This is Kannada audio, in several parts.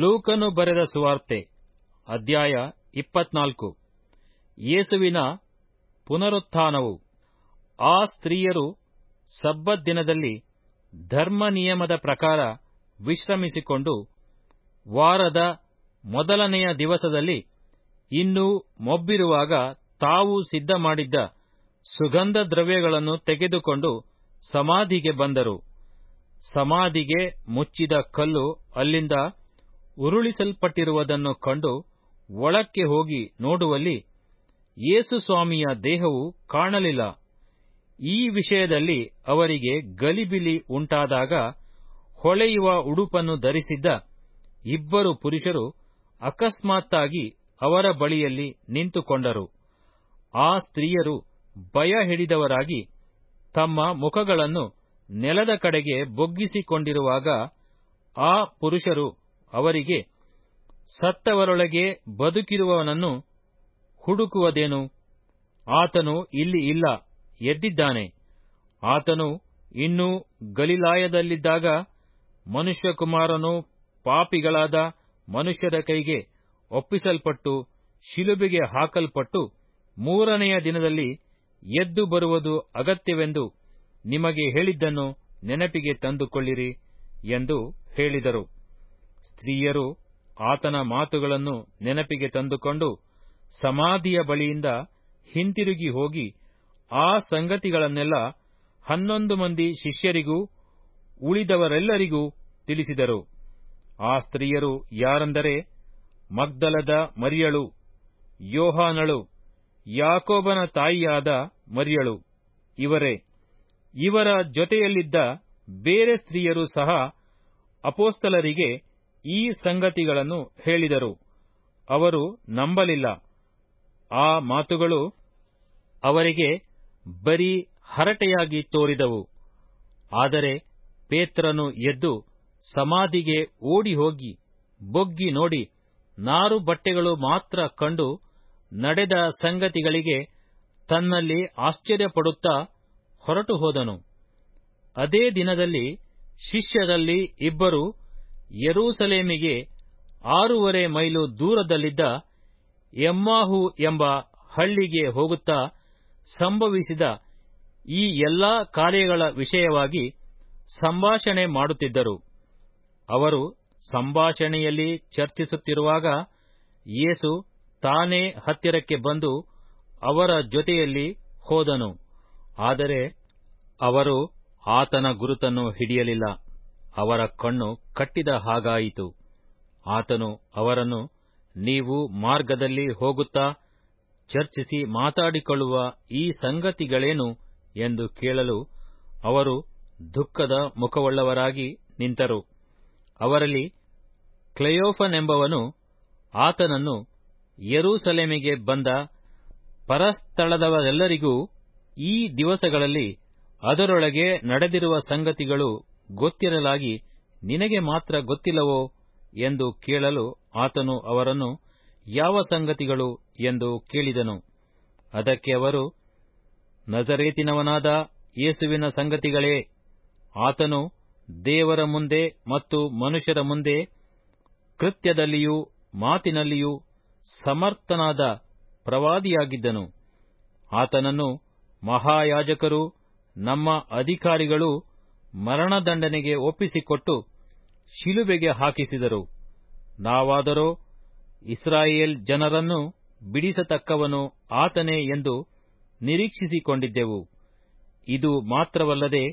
ಲೂಕನು ಬರೆದ ಸುವಾರ್ತೆ, ಅಧ್ಯಾಯ ಇಪ್ಪತ್ನಾಲ್ಕು. ಯೇಸುವಿನ ಪುನರುತ್ಥಾನವು. ಆ ಸ್ತ್ರೀಯರು ಸಬ್ಬತ್ ದಿನದಲ್ಲಿ ಧರ್ಮ ನಿಯಮದ ಪ್ರಕಾರ ವಿಶ್ರಮಿಸಿಕೊಂಡು ವಾರದ ಮೊದಲನೆಯ ದಿವಸದಲ್ಲಿ ಇನ್ನೂ ಮೊಬ್ಬಿರುವಾಗ ತಾವು ಸಿದ್ಧ ಮಾಡಿದ್ದ ಸುಗಂಧ ದ್ರವ್ಯಗಳನ್ನು ತೆಗೆದುಕೊಂಡು ಸಮಾಧಿಗೆ ಬಂದರು. ಸಮಾಧಿಗೆ ಮುಚ್ಚಿದ ಕಲ್ಲು ಅಲ್ಲಿಂದ ಉರುಳಿಸಲ್ಪಟ್ಟಿರುವುದನ್ನು ಕಂಡು ಒಳಕ್ಕೆ ಹೋಗಿ ನೋಡುವಲ್ಲಿ ಯೇಸು ಸ್ವಾಮಿಯ ದೇಹವು ಕಾಣಲಿಲ್ಲ. ಈ ವಿಷಯದಲ್ಲಿ ಅವರಿಗೆ ಗಲಿಬಿಲಿ ಉಂಟಾದಾಗ ಹೊಳೆಯುವ ಉಡುಪನ್ನು ಧರಿಸಿದ್ದ ಇಬ್ಬರು ಪುರುಷರು ಅಕಸ್ಮಾತ್ತಾಗಿ ಅವರ ಬಳಿಯಲ್ಲಿ ನಿಂತುಕೊಂಡರು. ಆ ಸ್ತ್ರೀಯರು ಭಯ ಹಿಡಿದವರಾಗಿ ತಮ್ಮ ಮುಖಗಳನ್ನು ನೆಲದ ಕಡೆಗೆ ಬೊಗ್ಗಿಸಿಕೊಂಡಿರುವಾಗ ಆ ಪುರುಷರು ಅವರಿಗೆ ಸತ್ತವರೊಳಗೆ ಬದುಕಿರುವವನನ್ನು ಹುಡುಕುವುದೇನು? ಆತನು ಇಲ್ಲಿ ಇಲ್ಲ, ಎದ್ದಿದ್ದಾನೆ. ಆತನು ಇನ್ನೂ ಗಲಿಲಾಯದಲ್ಲಿದ್ದಾಗ ಮನುಷ್ಯಕುಮಾರನು ಪಾಪಿಗಳಾದ ಮನುಷ್ಯರ ಕೈಗೆ ಒಪ್ಪಿಸಲ್ಪಟ್ಟು, ಶಿಲುಬೆಗೆ ಹಾಕಲ್ಪಟ್ಟು ಮೂರನೆಯ ದಿನದಲ್ಲಿ ಎದ್ದು ಬರುವುದು ಅಗತ್ಯವೆಂದು ನಿಮಗೆ ಹೇಳಿದ್ದನ್ನು ನೆನಪಿಗೆ ತಂದುಕೊಳ್ಳಿರಿ ಎಂದು ಹೇಳಿದರು. ಸ್ತ್ರೀಯರು ಆತನ ಮಾತುಗಳನ್ನು ನೆನಪಿಗೆ ತಂದುಕೊಂಡು ಸಮಾಧಿಯ ಬಳಿಯಿಂದ ಹಿಂತಿರುಗಿ ಹೋಗಿ ಆ ಸಂಗತಿಗಳನ್ನೆಲ್ಲ ಹನ್ನೊಂದು ಮಂದಿ ಶಿಷ್ಯರಿಗೂ ಉಳಿದವರೆಲ್ಲರಿಗೂ ತಿಳಿಸಿದರು. ಆ ಸ್ತ್ರೀಯರು ಯಾರೆಂದರೆ ಮಗ್ದಲದ ಮರಿಯಳು, ಯೋಹಾನಳು, ಯಾಕೋಬನ ತಾಯಿಯಾದ ಮರಿಯಳು. ಇವರೇ, ಇವರ ಜೊತೆಯಲ್ಲಿದ್ದ ಬೇರೆ ಸ್ತ್ರೀಯರು ಸಹ ಅಪೋಸ್ತಲರಿಗೆ ಈ ಸಂಗತಿಗಳನ್ನು ಹೇಳಿದರು. ಅವರು ನಂಬಲಿಲ್ಲ. ಆ ಮಾತುಗಳು ಅವರಿಗೆ ಬರೀ ಹರಟೆಯಾಗಿ ತೋರಿದವು. ಆದರೆ ಪೇತ್ರನು ಎದ್ದು ಸಮಾಧಿಗೆ ಓಡಿ ಹೋಗಿ ಬೊಗ್ಗಿ ನೋಡಿ ನಾರು ಬಟ್ಟೆಗಳು ಮಾತ್ರ ಕಂಡು ನಡೆದ ಸಂಗತಿಗಳಿಗೆ ತನ್ನಲ್ಲಿ ಆಶ್ಚರ್ಯಪಡುತ್ತಾ ಹೊರಟು ಹೋದನು ಅದೇ ದಿನದಲ್ಲಿ ಶಿಷ್ಯರಲ್ಲಿ ಇಬ್ಬರು ಯರೂಸಲೇಮಿಗೆ ಆರೂವರೆ ಮೈಲು ದೂರದಲ್ಲಿದ್ದ ಎಮ್ಮಾಹು ಎಂಬ ಹಳ್ಳಿಗೆ ಹೋಗುತ್ತಾ ಸಂಭವಿಸಿದ ಈ ಎಲ್ಲಾ ಕಾರ್ಯಗಳ ವಿಷಯವಾಗಿ ಸಂಭಾಷಣೆ ಮಾಡುತ್ತಿದ್ದರು. ಅವರು ಸಂಭಾಷಣೆಯಲ್ಲಿ ಚರ್ಚಿಸುತ್ತಿರುವಾಗ ಯೇಸು ತಾನೇ ಹತ್ತಿರಕ್ಕೆ ಬಂದು ಅವರ ಜೊತೆಯಲ್ಲಿ ಹೋದನು. ಆದರೆ ಅವರು ಆತನ ಗುರುತನ್ನು ಹಿಡಿಯಲಿಲ್ಲ. ಅವರ ಕಣ್ಣು ಕಟ್ಟಿದ ಹಾಗಾಯಿತು. ಆತನು ಅವರನ್ನು, ನೀವು ಮಾರ್ಗದಲ್ಲಿ ಹೋಗುತ್ತಾ, ಚರ್ಚಿಸಿ ಮಾತಾಡಿಕೊಳ್ಳುವ ಈ ಸಂಗತಿಗಳೇನು? ಎಂದು ಕೇಳಲು ಅವರು ದುಃಖದ ಮುಖವುಳ್ಳವರಾಗಿ ನಿಂತರು. ಅವರಲ್ಲಿ ಕ್ಲೆಯೋಫನೆಂಬವನು ಆತನನ್ನು ಯರೂಸಲೇಮಿಗೆ ಬಂದ ಪರಸ್ಥಳದವರೆಲ್ಲರಿಗೂ ಈ ದಿವಸಗಳಲ್ಲಿ ಅದರೊಳಗೆ ನಡೆದಿರುವ ಸಂಗತಿಗಳು ಗೊತ್ತಿರಲಾಗಿ ನಿನಗೆ ಮಾತ್ರ ಗೊತ್ತಿಲ್ಲವೋ ಎಂದು ಕೇಳಲು ಆತನು ಅವರನ್ನು ಯಾವ ಸಂಗತಿಗಳು ಎಂದು ಕೇಳಿದನು. ಅದಕ್ಕೆ ಅವರು, ನಜರೇತಿನವನಾದ ಯೇಸುವಿನ ಸಂಗತಿಗಳೇ, ಆತನು ದೇವರ ಮುಂದೆ ಮತ್ತು ಮನುಷ್ಯರ ಮುಂದೆ ಕೃತ್ಯದಲ್ಲಿಯೂ ಮಾತಿನಲ್ಲಿಯೂ ಸಮರ್ಥನಾದ ಪ್ರವಾದಿಯಾಗಿದ್ದನು. ಆತನನ್ನು ಮಹಾಯಾಜಕರು, ನಮ್ಮ ಅಧಿಕಾರಿಗಳು ಮರಣದಂಡನೆಗೆ ಒಪ್ಪಿಸಿಕೊಟ್ಟು ಶಿಲುಬೆಗೆ ಹಾಕಿಸಿದರು. ನಾವಾದರೋ ಇಸ್ರಾಯೇಲ್ ಜನರನ್ನು ಬಿಡಿಸತಕ್ಕವನು ಆತನೇ ಎಂದು ನಿರೀಕ್ಷಿಸಿಕೊಂಡಿದ್ದೆವು. ಇದು ಮಾತ್ರವಲ್ಲದೆ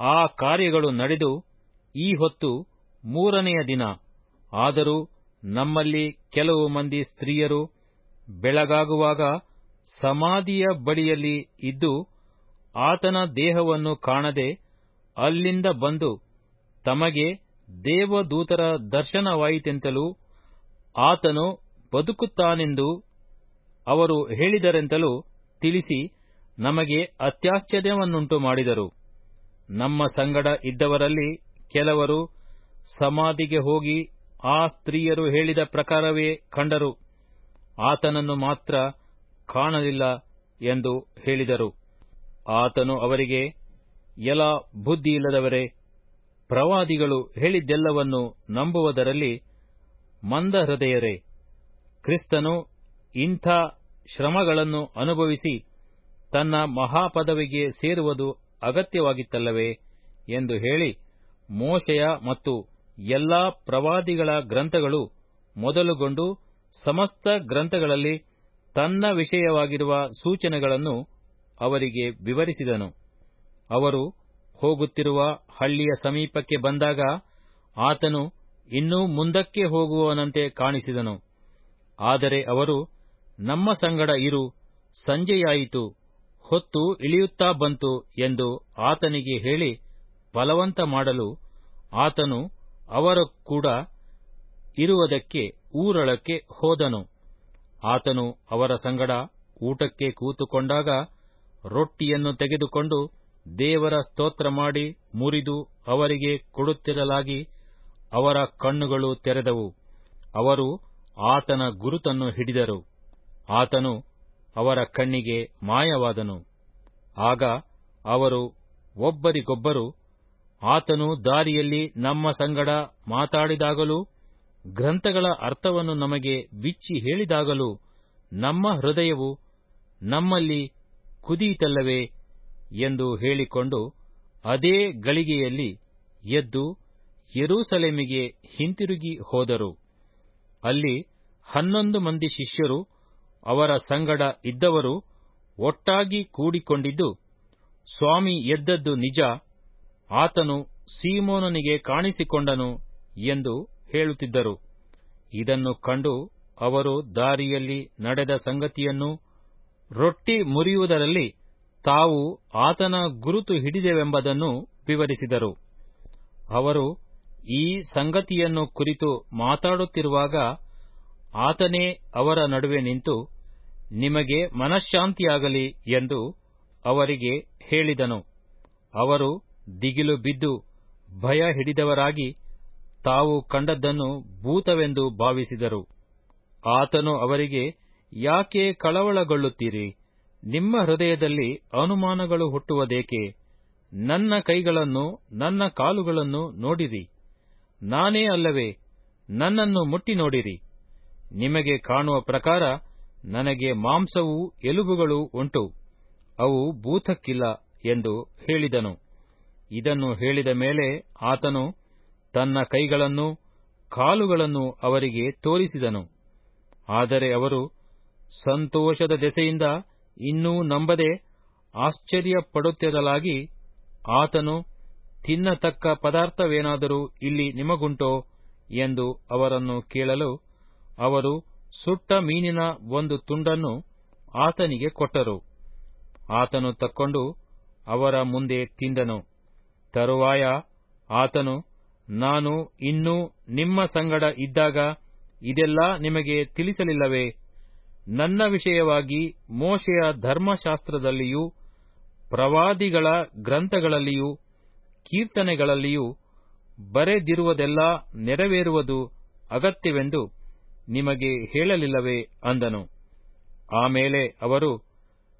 ಆ ಕಾರ್ಯಗಳು ನಡೆದು ಈ ಹೊತ್ತು ಮೂರನೆಯ ದಿನ. ಆದರೂ ನಮ್ಮಲ್ಲಿ ಕೆಲವು ಮಂದಿ ಸ್ತ್ರೀಯರು ಬೆಳಗಾಗುವಾಗ ಸಮಾಧಿಯ ಬಳಿಯಲ್ಲಿ ಇದ್ದು ಆತನ ದೇಹವನ್ನು ಕಾಣದೆ ಅಲ್ಲಿಂದ ಬಂದು ತಮಗೆ ದೇವದೂತರ ದರ್ಶನವಾಯಿತೆಂತಲೂ ಆತನು ಬದುಕುತ್ತಾನೆಂದು ಅವರು ಹೇಳಿದರೆಂತಲೂ ತಿಳಿಸಿ ನಮಗೆ ಅತ್ಯಾಶ್ಚರ್ಯವನ್ನುಂಟು ಮಾಡಿದರು. ನಮ್ಮ ಸಂಗಡ ಇದ್ದವರಲ್ಲಿ ಕೆಲವರು ಸಮಾಧಿಗೆ ಹೋಗಿ ಆ ಸ್ತ್ರೀಯರು ಹೇಳಿದ ಪ್ರಕಾರವೇ ಕಂಡರು. ಆತನನ್ನು ಮಾತ್ರ ಕಾಣಲಿಲ್ಲ ಎಂದು ಹೇಳಿದರು. ಆತನು ಅವರಿಗೆ ಎಲ ಬುದ್ಧಿಯಿಲ್ಲದವರೇ, ಪ್ರವಾದಿಗಳು ಹೇಳಿದ್ದೆಲ್ಲವನ್ನು ನಂಬುವುದರಲ್ಲಿ ಮಂದ ಹೃದಯರೇ, ಕ್ರಿಸ್ತನು ಇಂಥ ಶ್ರಮಗಳನ್ನು ಅನುಭವಿಸಿ ತನ್ನ ಮಹಾಪದವಿಗೆ ಸೇರುವುದು ಅಗತ್ಯವಾಗಿತ್ತಲ್ಲವೇ ಎಂದು ಹೇಳಿ ಮೋಶೆಯ ಮತ್ತು ಎಲ್ಲಾ ಪ್ರವಾದಿಗಳ ಗ್ರಂಥಗಳು ಮೊದಲುಗೊಂಡು ಸಮಸ್ತ ಗ್ರಂಥಗಳಲ್ಲಿ ತನ್ನ ವಿಷಯವಾಗಿರುವ ಸೂಚನೆಗಳನ್ನು ಅವರಿಗೆ ವಿವರಿಸಿದನು. ಅವರು ಹೋಗುತ್ತಿರುವ ಹಳ್ಳಿಯ ಸಮೀಪಕ್ಕೆ ಬಂದಾಗ ಆತನು ಇನ್ನೂ ಮುಂದಕ್ಕೆ ಹೋಗುವವನಂತೆ ಕಾಣಿಸಿದನು. ಆದರೆ ಅವರು, ನಮ್ಮ ಸಂಗಡ ಇರು, ಸಂಜೆಯಾಯಿತು, ಹೊತ್ತು ಇಳಿಯುತ್ತಾ ಬಂತು ಎಂದು ಆತನಿಗೆ ಹೇಳಿ ಬಲವಂತ ಮಾಡಲು ಆತನು ಅವರ ಕೂಡ ಇರುವುದಕ್ಕೆ ಊರೊಳಕ್ಕೆ ಹೋದನು. ಆತನು ಅವರ ಸಂಗಡ ಊಟಕ್ಕೆ ಕೂತುಕೊಂಡಾಗ ರೊಟ್ಟಿಯನ್ನು ತೆಗೆದುಕೊಂಡು ದೇವರ ಸ್ತೋತ್ರ ಮಾಡಿ ಮುರಿದು ಅವರಿಗೆ ಕೊಡುತ್ತಿರಲಾಗಿ ಅವರ ಕಣ್ಣುಗಳು ತೆರೆದವು. ಅವರು ಆತನ ಗುರುತನ್ನು ಹಿಡಿದರು. ಆತನು ಅವರ ಕಣ್ಣಿಗೆ ಮಾಯವಾದನು. ಆಗ ಅವರು ಒಬ್ಬರಿಗೊಬ್ಬರು, ಆತನು ದಾರಿಯಲ್ಲಿ ನಮ್ಮ ಸಂಗಡ ಮಾತಾಡಿದಾಗಲೂ, ಗ್ರಂಥಗಳ ಅರ್ಥವನ್ನು ನಮಗೆ ಬಿಚ್ಚಿ ಹೇಳಿದಾಗಲೂ ನಮ್ಮ ಹೃದಯವು ನಮ್ಮಲ್ಲಿ ಕುದಿಯಿತಲ್ಲವೇ ಎಂದು ಹೇಳಿಕೊಂಡು ಅದೇ ಗಳಿಗೆಯಲ್ಲಿ ಎದ್ದು ಯರೂಸಲೇಮಿಗೆ ಹಿಂತಿರುಗಿ ಹೋದರು. ಅಲ್ಲಿ ಹನ್ನೊಂದು ಮಂದಿ ಶಿಷ್ಯರು ಅವರ ಸಂಗಡ ಇದ್ದವರು ಒಟ್ಟಾಗಿ ಕೂಡಿಕೊಂಡಿದ್ದು, ಸ್ವಾಮಿ ಎದ್ದದ್ದು ನಿಜ, ಆತನು ಸೀಮೋನನಿಗೆ ಕಾಣಿಸಿಕೊಂಡನು ಎಂದು ಹೇಳುತ್ತಿದ್ದರು. ಇದನ್ನು ಕಂಡು ಅವರು ದಾರಿಯಲ್ಲಿ ನಡೆದ ಸಂಗತಿಯನ್ನು ರೊಟ್ಟಿ ಮುರಿಯುವುದರಲ್ಲಿ ತಾವು ಆತನ ಗುರುತು ಹಿಡಿದೆವೆಂಬುದನ್ನು ವಿವರಿಸಿದರು. ಅವರು ಈ ಸಂಗತಿಯನ್ನು ಕುರಿತು ಮಾತಾಡುತ್ತಿರುವಾಗ ಆತನೇ ಅವರ ನಡುವೆ ನಿಂತು, ನಿಮಗೆ ಮನಃಶಾಂತಿಯಾಗಲಿ ಎಂದು ಅವರಿಗೆ ಹೇಳಿದನು. ಅವರು ದಿಗಿಲು ಬಿದ್ದು ಭಯ ಹಿಡಿದವರಾಗಿ ತಾವು ಕಂಡದ್ದನ್ನು ಭೂತವೆಂದು ಭಾವಿಸಿದರು. ಆತನು ಅವರಿಗೆ, ಯಾಕೆ ಕಳವಳಗೊಳ್ಳುತ್ತೀರಿ? ನಿಮ್ಮ ಹೃದಯದಲ್ಲಿ ಅನುಮಾನಗಳು ಹುಟ್ಟುವುದೇಕೆ? ನನ್ನ ಕೈಗಳನ್ನು, ನನ್ನ ಕಾಲುಗಳನ್ನು ನೋಡಿರಿ. ನಾನೇ ಅಲ್ಲವೇ, ನನ್ನನ್ನು ಮುಟ್ಟಿ ನೋಡಿರಿ. ನಿಮಗೆ ಕಾಣುವ ಪ್ರಕಾರ ನನಗೆ ಮಾಂಸವೂ ಎಲುಬುಗಳೂ ಉಂಟು. ಅವು ಭೂತಕ್ಕಿಲ್ಲ ಎಂದು ಹೇಳಿದನು. ಇದನ್ನು ಹೇಳಿದ ಮೇಲೆ ಆತನು ತನ್ನ ಕೈಗಳನ್ನು, ಕಾಲುಗಳನ್ನು ಅವರಿಗೆ ತೋರಿಸಿದನು. ಆದರೆ ಅವರು ಸಂತೋಷದ ದೆಸೆಯಿಂದ ಇನ್ನೂ ನಂಬದೆ ಆಶ್ಚರ್ಯಪಡುತ್ತಿರಲಾಗಿ ಆತನು, ತಿನ್ನತಕ್ಕ ಪದಾರ್ಥವೇನಾದರೂ ಇಲ್ಲಿ ನಿಮಗುಂಟೋ? ಎಂದು ಅವರನ್ನು ಕೇಳಲು ಅವರು ಸುಟ್ಟ ಮೀನಿನ ಒಂದು ತುಂಡನ್ನು ಆತನಿಗೆ ಕೊಟ್ಟರು. ಆತನು ತಕ್ಕೊಂಡು ಅವರ ಮುಂದೆ ತಿಂದನು. ತರುವಾಯ ಆತನು, ನಾನು ಇನ್ನೂ ನಿಮ್ಮ ಸಂಗಡ ಇದ್ದಾಗ ಇದೆಲ್ಲ ನಿಮಗೆ ತಿಳಿಸಲಿಲ್ಲವೇ? ನನ್ನ ವಿಷಯವಾಗಿ ಮೋಶೆಯ ಧರ್ಮಶಾಸ್ತ್ರದಲ್ಲಿಯೂ, ಪ್ರವಾದಿಗಳ ಗ್ರಂಥಗಳಲ್ಲಿಯೂ, ಕೀರ್ತನೆಗಳಲ್ಲಿಯೂ ಬರೆದಿರುವುದೆಲ್ಲ ನೆರವೇರುವುದು ಅಗತ್ಯವೆಂದು ನಿಮಗೆ ಹೇಳಲಿಲ್ಲವೇ ಅಂದನು. ಆಮೇಲೆ ಅವರು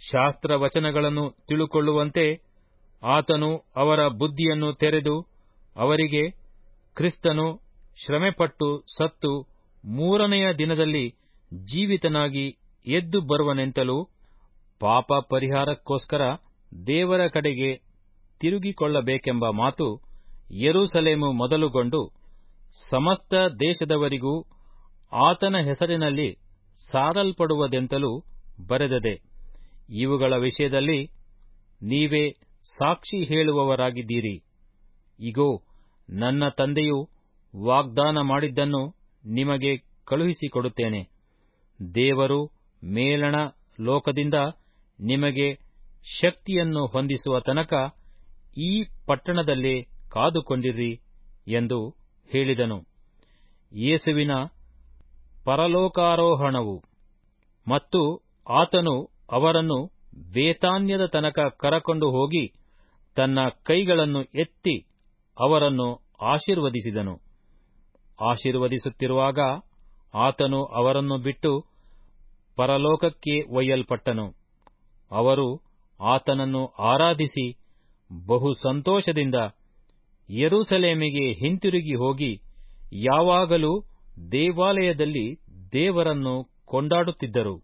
ಶಾಸ್ತ್ರವಚನಗಳನ್ನು ತಿಳುಕೊಳ್ಳುವಂತೆ ಆತನು ಅವರ ಬುದ್ಧಿಯನ್ನು ತೆರೆದು ಅವರಿಗೆ, ಕ್ರಿಸ್ತನು ಶ್ರಮೆಪಟ್ಟು ಸತ್ತು ಮೂರನೆಯ ದಿನದಲ್ಲಿ ಜೀವಿತನಾಗಿ ಎದ್ದು ಬರುವನೆಂತಲೂ ಪಾಪ ಪರಿಹಾರಕ್ಕೋಸ್ಕರ ದೇವರ ಕಡೆಗೆ ತಿರುಗಿಕೊಳ್ಳಬೇಕೆಂಬ ಮಾತು ಯೆರೂಸಲೇಮು ಮೊದಲುಗೊಂಡು ಸಮಸ್ತ ದೇಶದವರಿಗೂ ಆತನ ಹೆಸರಿನಲ್ಲಿ ಸಾರಲ್ಪಡುವುದೆಂತಲೂ ಬರೆದದೆ. ಇವುಗಳ ವಿಷಯದಲ್ಲಿ ನೀವೇ ಸಾಕ್ಷಿ ಹೇಳುವವರಾಗಿದ್ದೀರಿ. ಇಗೋ, ನನ್ನ ತಂದೆಯು ವಾಗ್ದಾನ ಮಾಡಿದ್ದನ್ನು ನಿಮಗೆ ಕಳುಹಿಸಿಕೊಡುತ್ತೇನೆ. ದೇವರು ಮೇಲಣ ಲೋಕದಿಂದ ನಿಮಗೆ ಶಕ್ತಿಯನ್ನು ಹೊಂದಿಸುವ ತನಕ ಈ ಪಟ್ಟಣದಲ್ಲಿ ಕಾದುಕೊಂಡಿರಿ ಎಂದು ಹೇಳಿದನು. ಯೇಸುವಿನ ಪರಲೋಕಾರೋಹಣವು ಮತ್ತು ಆತನು ಅವರನ್ನು ಬೇತಾನ್ಯದ ತನಕ ಕರಕೊಂಡು ಹೋಗಿ ತನ್ನ ಕೈಗಳನ್ನು ಎತ್ತಿ ಅವರನ್ನು ಆಶೀರ್ವದಿಸಿದನು. ಆಶೀರ್ವದಿಸುತ್ತಿರುವಾಗ ಆತನು ಅವರನ್ನು ಬಿಟ್ಟು ಪರಲೋಕಕ್ಕೆ ಒಯ್ಯಲ್ಪಟ್ಟನು. ಅವರು ಆತನನ್ನು ಆರಾಧಿಸಿ ಬಹು ಸಂತೋಷದಿಂದ ಯೆರೂಸಲೇಮಿಗೆ ಹಿಂತಿರುಗಿ ಹೋಗಿ ಯಾವಾಗಲೂ ದೇವಾಲಯದಲ್ಲಿ ದೇವರನ್ನು ಕೊಂಡಾಡುತ್ತಿದ್ದರು.